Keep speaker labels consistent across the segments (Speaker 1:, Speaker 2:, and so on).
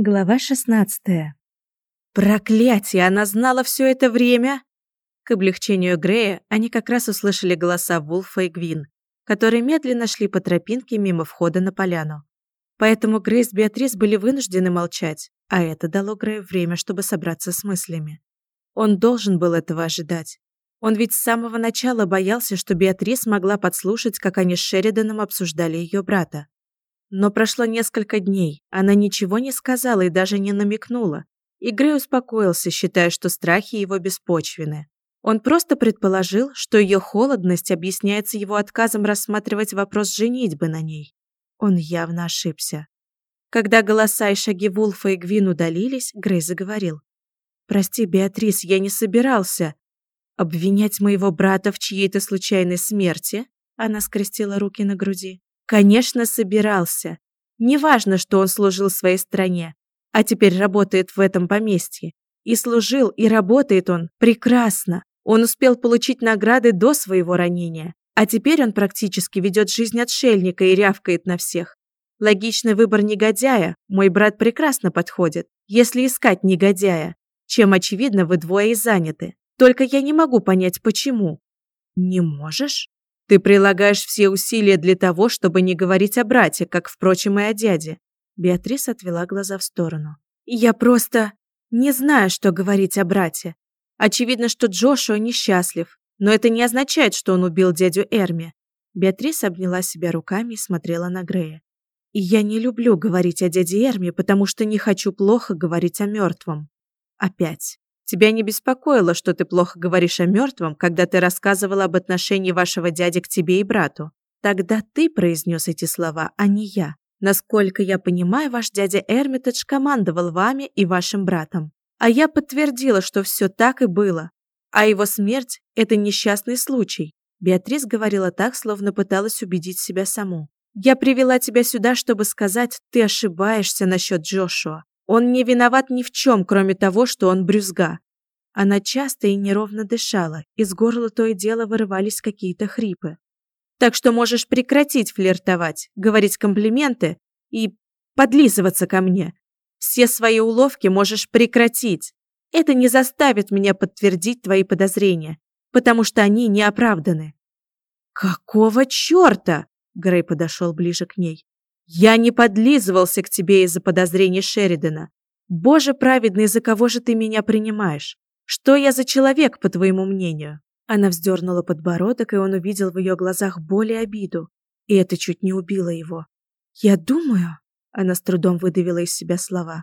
Speaker 1: Глава шестнадцатая.
Speaker 2: Проклятие, она знала все это время? К облегчению Грея они как раз услышали голоса Вулфа и Гвин, которые медленно шли по тропинке мимо входа на поляну. Поэтому Грей с Беатрис были вынуждены молчать, а это дало Грею время, чтобы собраться с мыслями. Он должен был этого ожидать. Он ведь с самого начала боялся, что Беатрис могла подслушать, как они с Шериданом обсуждали ее брата. Но прошло несколько дней, она ничего не сказала и даже не намекнула. И Грей успокоился, считая, что страхи его беспочвены. Он просто предположил, что ее холодность объясняется его отказом рассматривать вопрос женитьбы на ней. Он явно ошибся. Когда голоса и шаги Вулфа и Гвин удалились, Грей заговорил. «Прости, Беатрис, я не собирался. Обвинять моего брата в чьей-то случайной смерти?» Она скрестила руки на груди. Конечно, собирался. Неважно, что он служил своей стране, а теперь работает в этом поместье. И служил, и работает он прекрасно. Он успел получить награды до своего ранения, а теперь он практически ведет жизнь отшельника и рявкает на всех. Логичный выбор негодяя, мой брат прекрасно подходит, если искать негодяя, чем, очевидно, вы двое и заняты. Только я не могу понять, почему. Не можешь? Ты прилагаешь все усилия для того, чтобы не говорить о брате, как, впрочем, и о дяде. Беатрис отвела глаза в сторону. Я просто не знаю, что говорить о брате. Очевидно, что Джошуа несчастлив, но это не означает, что он убил дядю Эрми. Беатрис обняла себя руками и смотрела на Грея. И я не люблю говорить о дяде Эрми, потому что не хочу плохо говорить о мертвом. Опять. Тебя не беспокоило, что ты плохо говоришь о мертвом, когда ты рассказывала об отношении вашего дяди к тебе и брату. Тогда ты произнес эти слова, а не я. Насколько я понимаю, ваш дядя Эрмитедж командовал вами и вашим братом. А я подтвердила, что все так и было. А его смерть – это несчастный случай. Беатрис говорила так, словно пыталась убедить себя саму. Я привела тебя сюда, чтобы сказать, ты ошибаешься насчет Джошуа. Он не виноват ни в чем, кроме того, что он брюзга. Она часто и неровно дышала, из горла то и дело вырывались какие-то хрипы. Так что можешь прекратить флиртовать, говорить комплименты и подлизываться ко мне. Все свои уловки можешь прекратить. Это не заставит меня подтвердить твои подозрения, потому что они не оправданы. Какого черта? Грей подошел ближе к ней. Я не подлизывался к тебе из-за подозрений Шеридана. Боже праведный, за кого же ты меня принимаешь? Что я за человек, по твоему мнению?» Она вздернула подбородок, и он увидел в ее глазах боль и обиду. И это чуть не убило его. «Я думаю...» Она с трудом выдавила из себя слова.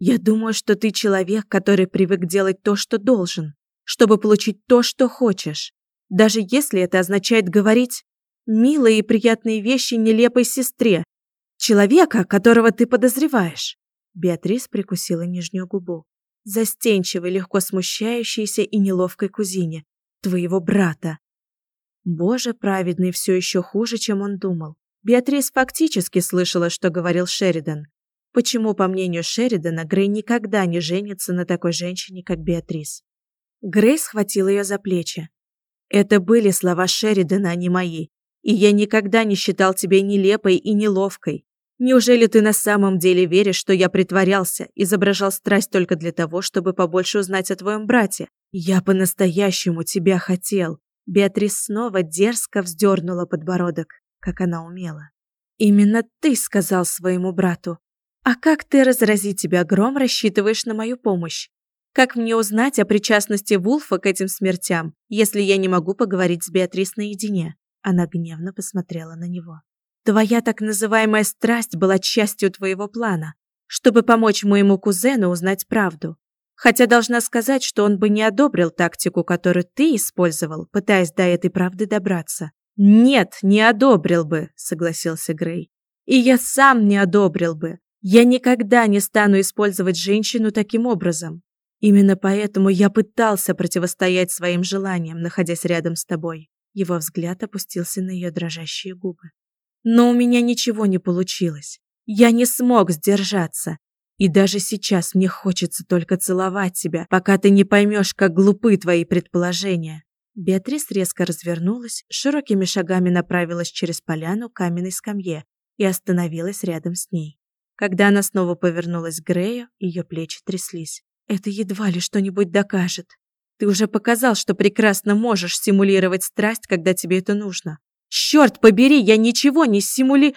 Speaker 2: «Я думаю, что ты человек, который привык делать то, что должен, чтобы получить то, что хочешь. Даже если это означает говорить милые и приятные вещи нелепой сестре, Человека, которого ты подозреваешь. Беатрис прикусила нижнюю губу. Застенчивой, легко смущающейся и неловкой кузине. Твоего брата. Боже праведный, все еще хуже, чем он думал. Беатрис фактически слышала, что говорил Шеридан. Почему, по мнению Шеридана, Грей никогда не женится на такой женщине, как Беатрис? Грей схватил ее за плечи. Это были слова Шеридана, а не мои. И я никогда не считал тебя нелепой и неловкой. Неужели ты на самом деле веришь, что я притворялся, изображал страсть только для того, чтобы побольше узнать о твоем брате? Я по-настоящему тебя хотел. Беатрис снова дерзко вздернула подбородок, как она умела. Именно ты сказал своему брату. А как ты, разрази тебя гром, рассчитываешь на мою помощь? Как мне узнать о причастности Вулфа к этим смертям, если я не могу поговорить с Беатрис наедине? Она гневно посмотрела на него. Твоя так называемая страсть была частью твоего плана, чтобы помочь моему кузену узнать правду. Хотя должна сказать, что он бы не одобрил тактику, которую ты использовал, пытаясь до этой правды добраться. Нет, не одобрил бы, согласился Грей. И я сам не одобрил бы. Я никогда не стану использовать женщину таким образом. Именно поэтому я пытался противостоять своим желаниям, находясь рядом с тобой. Его взгляд опустился на ее дрожащие губы. Но у меня ничего не получилось. Я не смог сдержаться. И даже сейчас мне хочется только целовать тебя, пока ты не поймешь, как глупы твои предположения. Беатрис резко развернулась, широкими шагами направилась через поляну к каменной скамье и остановилась рядом с ней. Когда она снова повернулась к Грею, ее плечи тряслись. «Это едва ли что-нибудь докажет. Ты уже показал, что прекрасно можешь симулировать страсть, когда тебе это нужно. Черт побери, я ничего не симули...»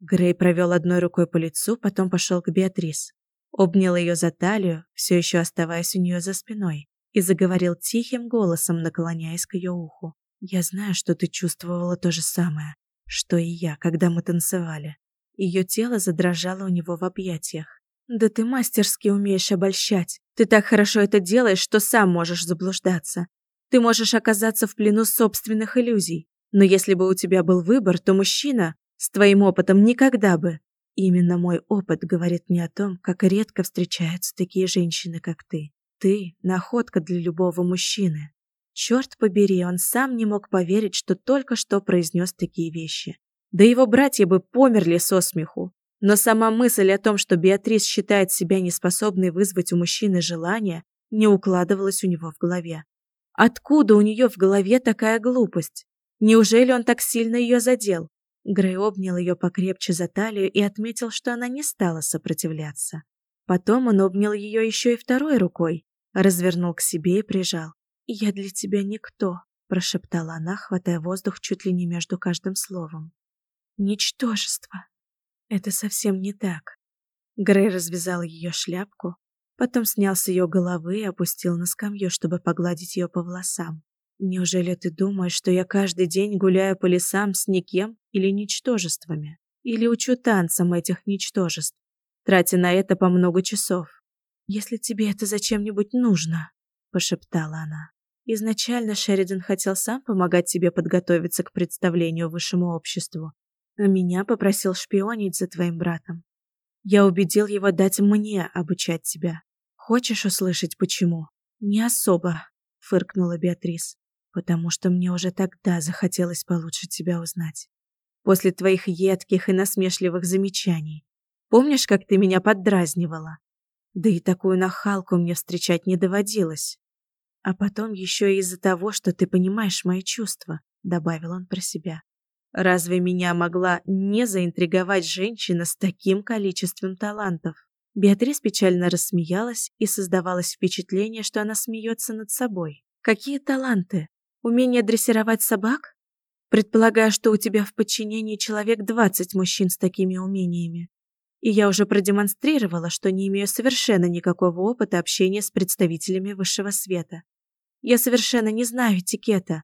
Speaker 2: Грей провел одной рукой по лицу, потом пошел к Беатрис. Обнял ее за талию, все еще оставаясь у нее за спиной, и заговорил тихим голосом, наклоняясь к ее уху. «Я знаю, что ты чувствовала то же самое, что и я, когда мы танцевали. Ее тело задрожало у него в объятиях. «Да ты мастерски умеешь обольщать. Ты так хорошо это делаешь, что сам можешь заблуждаться. Ты можешь оказаться в плену собственных иллюзий. Но если бы у тебя был выбор, то мужчина с твоим опытом никогда бы. Именно мой опыт говорит мне о том, как редко встречаются такие женщины, как ты. Ты – находка для любого мужчины. Черт побери, он сам не мог поверить, что только что произнес такие вещи. Да его братья бы померли со смеху. Но сама мысль о том, что Беатрис считает себя неспособной вызвать у мужчины желание, не укладывалась у него в голове. Откуда у нее в голове такая глупость? Неужели он так сильно ее задел? Грей обнял ее покрепче за талию и отметил, что она не стала сопротивляться. Потом он обнял ее еще и второй рукой, развернул к себе и прижал. «Я для тебя никто», – прошептала она, хватая воздух чуть ли не между каждым словом. Ничтожество. Это совсем не так. Грей развязал ее шляпку, потом снял с ее головы и опустил на скамью, чтобы погладить ее по волосам. Неужели ты думаешь, что я каждый день гуляю по лесам с никем или ничтожествами? Или учу танцам этих ничтожеств, тратя на это по много часов? Если тебе это зачем-нибудь нужно, пошептала она. Изначально Шеридан хотел сам помогать тебе подготовиться к представлению высшему обществу, а меня попросил шпионить за твоим братом. Я убедил его дать мне обучать тебя. Хочешь услышать, почему? Не особо, фыркнула Беатрис, потому что мне уже тогда захотелось получше тебя узнать. После твоих едких и насмешливых замечаний. Помнишь, как ты меня поддразнивала? Да и такую нахалку мне встречать не доводилось. А потом еще и из-за того, что ты понимаешь мои чувства, добавил он про себя. Разве меня могла не заинтриговать женщина с таким количеством талантов? Беатрис печально рассмеялась, и создавалось впечатление, что она смеется над собой. Какие таланты? Умение дрессировать собак? Предполагаю, что у тебя в подчинении человек 20 мужчин с такими умениями. И я уже продемонстрировала, что не имею совершенно никакого опыта общения с представителями высшего света. Я совершенно не знаю этикета.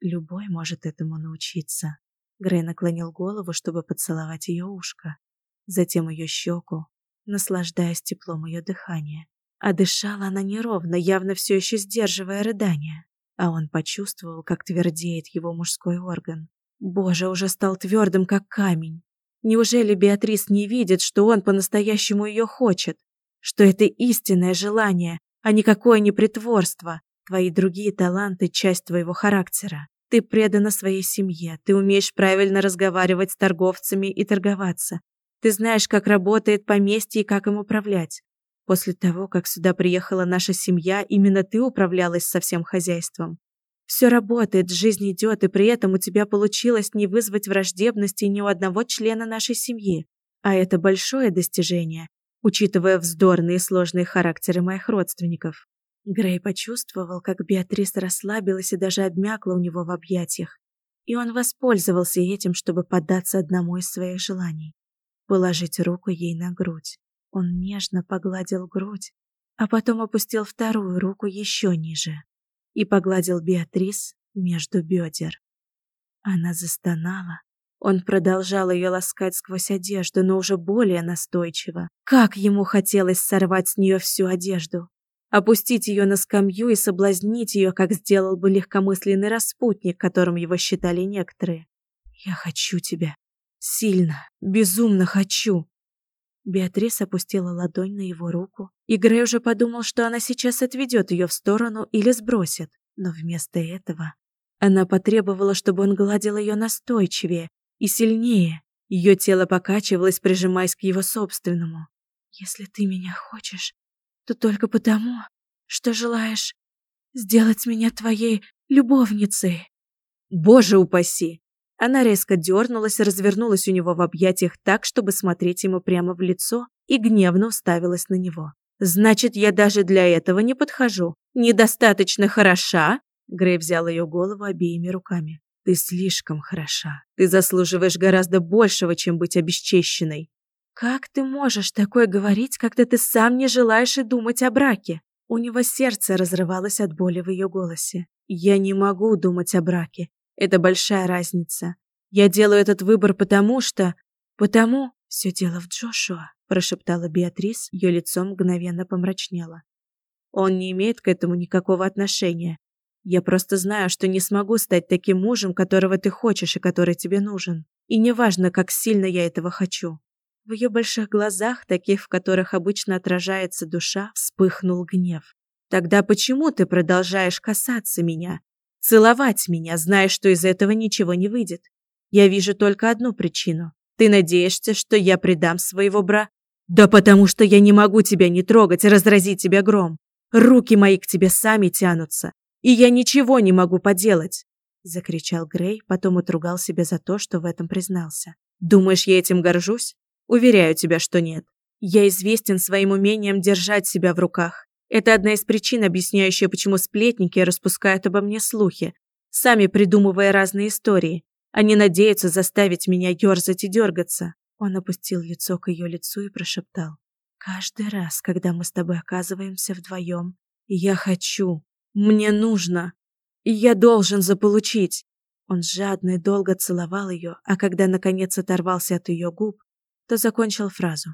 Speaker 2: Любой может этому научиться. Грей наклонил голову, чтобы поцеловать ее ушко, затем ее щеку, наслаждаясь теплом ее дыхания. А дышала она неровно, явно все еще сдерживая рыдание. А он почувствовал, как твердеет его мужской орган. Боже, уже стал твердым, как камень. Неужели Беатрис не видит, что он по-настоящему ее хочет? Что это истинное желание, а никакое не притворство? Твои другие таланты – часть твоего характера. Ты предана своей семье, ты умеешь правильно разговаривать с торговцами и торговаться. Ты знаешь, как работает поместье и как им управлять. После того, как сюда приехала наша семья, именно ты управлялась со всем хозяйством. Все работает, жизнь идет, и при этом у тебя получилось не вызвать враждебности ни у одного члена нашей семьи. А это большое достижение, учитывая вздорные и сложные характеры моих родственников. Грей почувствовал, как Беатрис расслабилась и даже обмякла у него в объятиях, и он воспользовался этим, чтобы поддаться одному из своих желаний — положить руку ей на грудь. Он нежно погладил грудь, а потом опустил вторую руку еще ниже и погладил Беатрис между бедер. Она застонала. Он продолжал ее ласкать сквозь одежду, но уже более настойчиво. Как ему хотелось сорвать с нее всю одежду опустить ее на скамью и соблазнить ее, как сделал бы легкомысленный распутник, которым его считали некоторые. «Я хочу тебя. Сильно, безумно хочу». Беатрис опустила ладонь на его руку, и Грей уже подумал, что она сейчас отведет ее в сторону или сбросит, но вместо этого она потребовала, чтобы он гладил ее настойчивее и сильнее. Ее тело покачивалось, прижимаясь к его собственному. «Если ты меня хочешь, то только потому, что желаешь сделать меня твоей любовницей. Боже упаси! Она резко дернулась, развернулась у него в объятиях так, чтобы смотреть ему прямо в лицо, и гневно уставилась на него. «Значит, я даже для этого не подхожу. Недостаточно хороша?» Грей взял ее голову обеими руками. «Ты слишком хороша. Ты заслуживаешь гораздо большего, чем быть обесчещенной». «Как ты можешь такое говорить, когда ты сам не желаешь и думать о браке?» У него сердце разрывалось от боли в ее голосе. «Я не могу думать о браке. Это большая разница. Я делаю этот выбор потому что... Потому... Все дело в Джошуа», прошептала Беатрис, ее лицо мгновенно помрачнело. «Он не имеет к этому никакого отношения. Я просто знаю, что не смогу стать таким мужем, которого ты хочешь и который тебе нужен. И неважно, как сильно я этого хочу. В ее больших глазах, таких, в которых обычно отражается душа, вспыхнул гнев. «Тогда почему ты продолжаешь касаться меня? Целовать меня, зная, что из этого ничего не выйдет? Я вижу только одну причину. Ты надеешься, что я предам своего бра...» «Да потому что я не могу тебя не трогать, разразить тебя гром. Руки мои к тебе сами тянутся, и я ничего не могу поделать!» Закричал Грей, потом отругал себя за то, что в этом признался. «Думаешь, я этим горжусь? Уверяю тебя, что нет. Я известен своим умением держать себя в руках. Это одна из причин, объясняющая, почему сплетники распускают обо мне слухи, сами придумывая разные истории. Они надеются заставить меня ерзать и дергаться. Он опустил лицо к ее лицу и прошептал. «Каждый раз, когда мы с тобой оказываемся вдвоем, я хочу, мне нужно, я должен заполучить». Он жадно и долго целовал ее, а когда наконец оторвался от ее губ, то закончил фразу.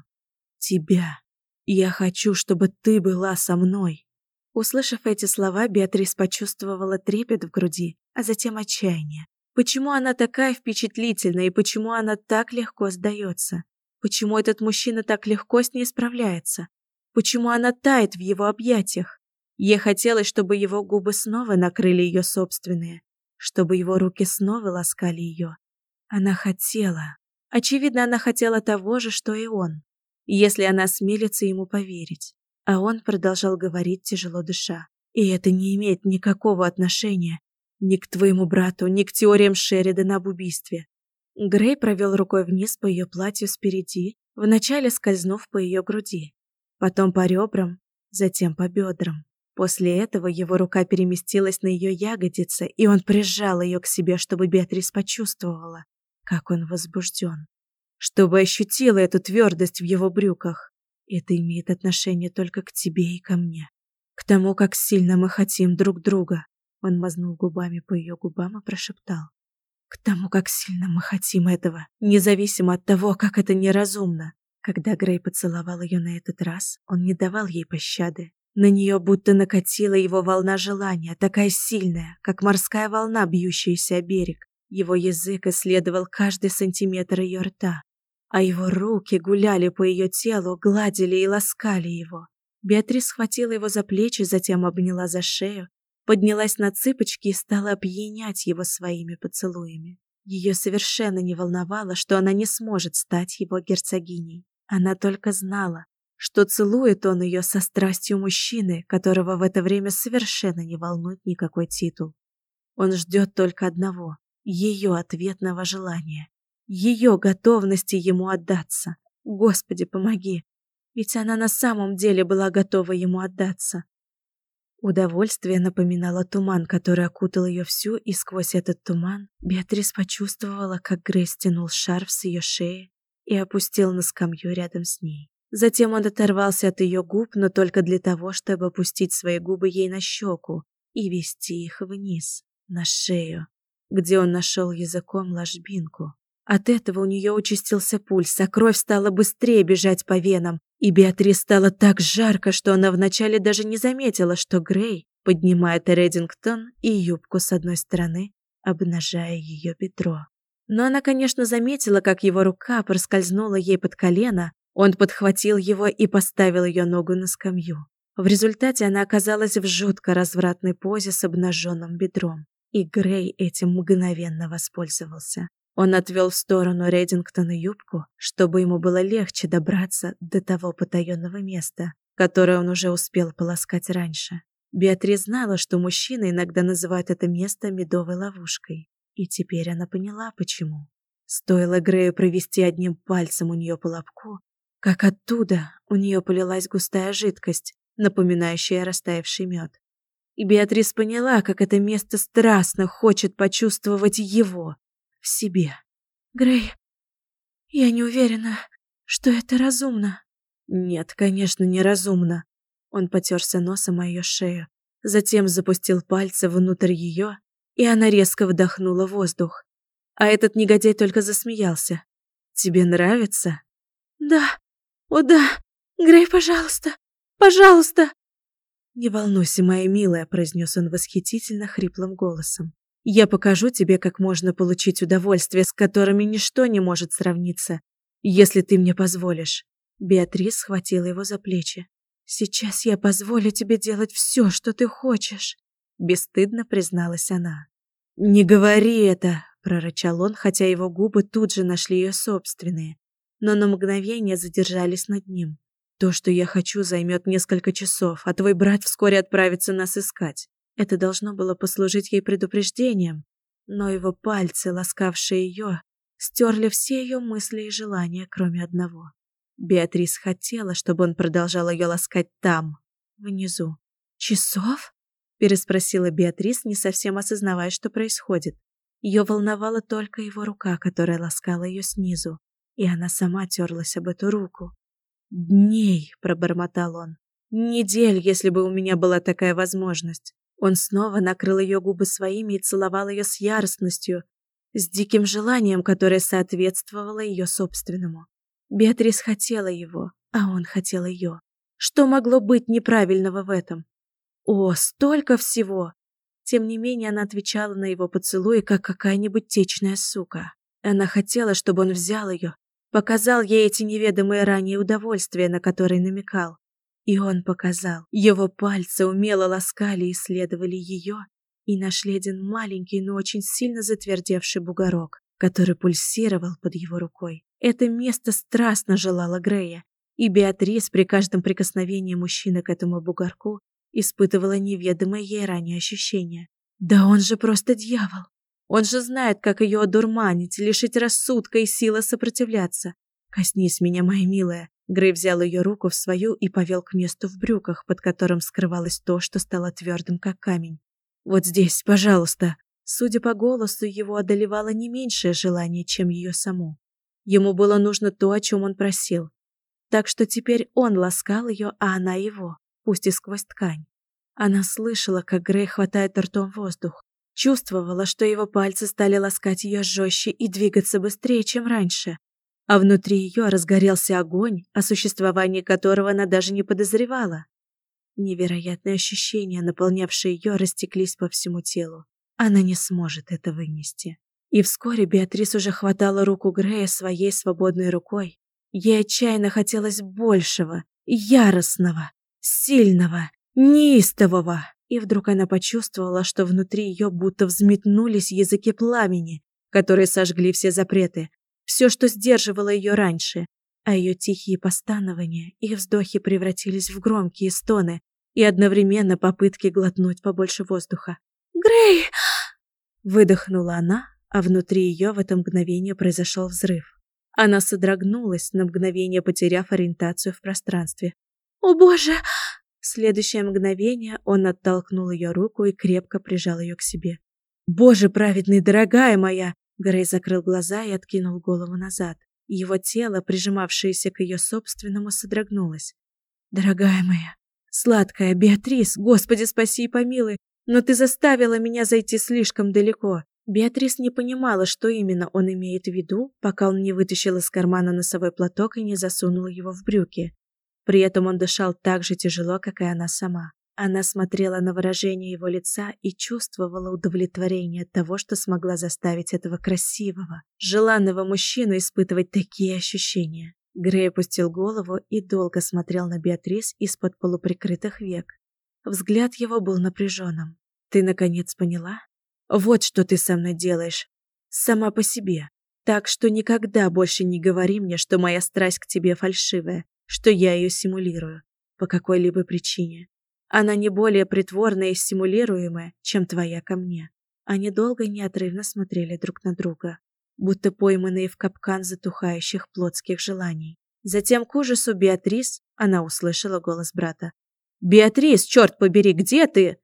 Speaker 2: «Тебя. Я хочу, чтобы ты была со мной». Услышав эти слова, Беатрис почувствовала трепет в груди, а затем отчаяние. Почему она такая впечатлительная и почему она так легко сдается? Почему этот мужчина так легко с ней справляется? Почему она тает в его объятиях? Ей хотелось, чтобы его губы снова накрыли ее собственные, чтобы его руки снова ласкали ее. Она хотела, Очевидно, она хотела того же, что и он, если она смелится ему поверить. А он продолжал говорить, тяжело дыша. И это не имеет никакого отношения ни к твоему брату, ни к теориям Шеридана об убийстве. Грей провел рукой вниз по ее платью спереди, вначале скользнув по ее груди, потом по ребрам, затем по бедрам. После этого его рука переместилась на ее ягодицы, и он прижал ее к себе, чтобы Беатрис почувствовала, как он возбужден. Чтобы ощутила эту твердость в его брюках. Это имеет отношение только к тебе и ко мне. К тому, как сильно мы хотим друг друга. Он мазнул губами по ее губам и прошептал. К тому, как сильно мы хотим этого, независимо от того, как это неразумно. Когда Грей поцеловал ее на этот раз, он не давал ей пощады. На нее будто накатила его волна желания, такая сильная, как морская волна, бьющаяся о берег. Его язык исследовал каждый сантиметр ее рта, а его руки гуляли по ее телу, гладили и ласкали его. Беатрис схватила его за плечи, затем обняла за шею, поднялась на цыпочки и стала опьянять его своими поцелуями. Ее совершенно не волновало, что она не сможет стать его герцогиней. Она только знала, что целует он ее со страстью мужчины, которого в это время совершенно не волнует никакой титул. Он ждет только одного ее ответного желания, ее готовности ему отдаться. Господи, помоги! Ведь она на самом деле была готова ему отдаться. Удовольствие напоминало туман, который окутал ее всю, и сквозь этот туман Беатрис почувствовала, как Грей стянул шарф с ее шеи и опустил на скамью рядом с ней. Затем он оторвался от ее губ, но только для того, чтобы опустить свои губы ей на щеку и вести их вниз, на шею где он нашел языком ложбинку. От этого у нее участился пульс, а кровь стала быстрее бежать по венам, и Беатрис стало так жарко, что она вначале даже не заметила, что Грей поднимает Редингтон и юбку с одной стороны, обнажая ее бедро. Но она, конечно, заметила, как его рука проскользнула ей под колено, он подхватил его и поставил ее ногу на скамью. В результате она оказалась в жутко развратной позе с обнаженным бедром. И Грей этим мгновенно воспользовался. Он отвел в сторону Редингтона юбку, чтобы ему было легче добраться до того потаенного места, которое он уже успел полоскать раньше. Беатрис знала, что мужчины иногда называют это место медовой ловушкой. И теперь она поняла, почему. Стоило Грею провести одним пальцем у нее по лобку, как оттуда у нее полилась густая жидкость, напоминающая растаявший мед. И Беатрис поняла, как это место страстно хочет почувствовать его в себе.
Speaker 1: «Грей, я не уверена, что это разумно».
Speaker 2: «Нет, конечно, неразумно». Он потерся носом о ее шею, затем запустил пальцы внутрь ее, и она резко вдохнула воздух. А этот негодяй только засмеялся. «Тебе нравится?»
Speaker 1: «Да, о да, Грей, пожалуйста, пожалуйста!»
Speaker 2: «Не волнуйся, моя милая», — произнес он восхитительно хриплым голосом. «Я покажу тебе, как можно получить удовольствие, с которыми ничто не может сравниться, если ты мне позволишь». Беатрис схватила его за плечи. «Сейчас я позволю тебе делать все, что ты хочешь», — бесстыдно призналась она. «Не говори это», — прорычал он, хотя его губы тут же нашли ее собственные, но на мгновение задержались над ним. То, что я хочу, займет несколько часов, а твой брат вскоре отправится нас искать. Это должно было послужить ей предупреждением, но его пальцы, ласкавшие ее, стерли все ее мысли и желания, кроме одного. Беатрис хотела, чтобы он продолжал ее ласкать там, внизу.
Speaker 1: «Часов?»
Speaker 2: – переспросила Беатрис, не совсем осознавая, что происходит. Ее волновала только его рука, которая ласкала ее снизу, и она сама терлась об эту руку. «Дней», — пробормотал он. «Недель, если бы у меня была такая возможность». Он снова накрыл ее губы своими и целовал ее с яростностью, с диким желанием, которое соответствовало ее собственному. Беатрис хотела его, а он хотел ее. Что могло быть неправильного в этом? О, столько всего! Тем не менее, она отвечала на его поцелуи, как какая-нибудь течная сука. Она хотела, чтобы он взял ее, Показал ей эти неведомые ранее удовольствия, на которые намекал. И он показал. Его пальцы умело ласкали и исследовали ее, и нашли один маленький, но очень сильно затвердевший бугорок, который пульсировал под его рукой. Это место страстно желало Грея, и Беатрис при каждом прикосновении мужчины к этому бугорку испытывала неведомое ей ранее ощущение. Да он же просто дьявол! Он же знает, как ее одурманить, лишить рассудка и силы сопротивляться. «Коснись меня, моя милая». Грей взял ее руку в свою и повел к месту в брюках, под которым скрывалось то, что стало твердым, как камень. «Вот здесь, пожалуйста». Судя по голосу, его одолевало не меньшее желание, чем ее саму. Ему было нужно то, о чем он просил. Так что теперь он ласкал ее, а она его, пусть и сквозь ткань. Она слышала, как Грей хватает ртом воздух. Чувствовала, что его пальцы стали ласкать ее жестче и двигаться быстрее, чем раньше. А внутри ее разгорелся огонь, о существовании которого она даже не подозревала. Невероятные ощущения, наполнявшие ее, растеклись по всему телу. Она не сможет это вынести. И вскоре Беатрис уже хватала руку Грея своей свободной рукой. Ей отчаянно хотелось большего, яростного, сильного, неистового. И вдруг она почувствовала, что внутри ее будто взметнулись языки пламени, которые сожгли все запреты, все, что сдерживало ее раньше, а ее тихие постанования и вздохи превратились в громкие стоны и одновременно попытки глотнуть побольше воздуха.
Speaker 1: «Грей!»
Speaker 2: Выдохнула она, а внутри ее в это мгновение произошел взрыв. Она содрогнулась, на мгновение потеряв ориентацию в пространстве.
Speaker 1: «О боже!»
Speaker 2: В следующее мгновение он оттолкнул ее руку и крепко прижал ее к себе. «Боже праведный, дорогая моя!» Грей закрыл глаза и откинул голову назад. Его тело, прижимавшееся к ее собственному, содрогнулось. «Дорогая моя, сладкая Беатрис, Господи спаси и помилуй, но ты заставила меня зайти слишком далеко». Беатрис не понимала, что именно он имеет в виду, пока он не вытащил из кармана носовой платок и не засунул его в брюки. При этом он дышал так же тяжело, как и она сама. Она смотрела на выражение его лица и чувствовала удовлетворение от того, что смогла заставить этого красивого, желанного мужчину испытывать такие ощущения. Грей опустил голову и долго смотрел на Беатрис из-под полуприкрытых век. Взгляд его был напряженным. «Ты, наконец, поняла? Вот что ты со мной делаешь. Сама по себе. Так что никогда больше не говори мне, что моя страсть к тебе фальшивая что я ее симулирую по какой-либо причине. Она не более притворная и стимулируемая, чем твоя ко мне. Они долго неотрывно смотрели друг на друга, будто пойманные в капкан затухающих плотских желаний. Затем к ужасу Беатрис она услышала голос брата. «Беатрис, черт побери, где ты?»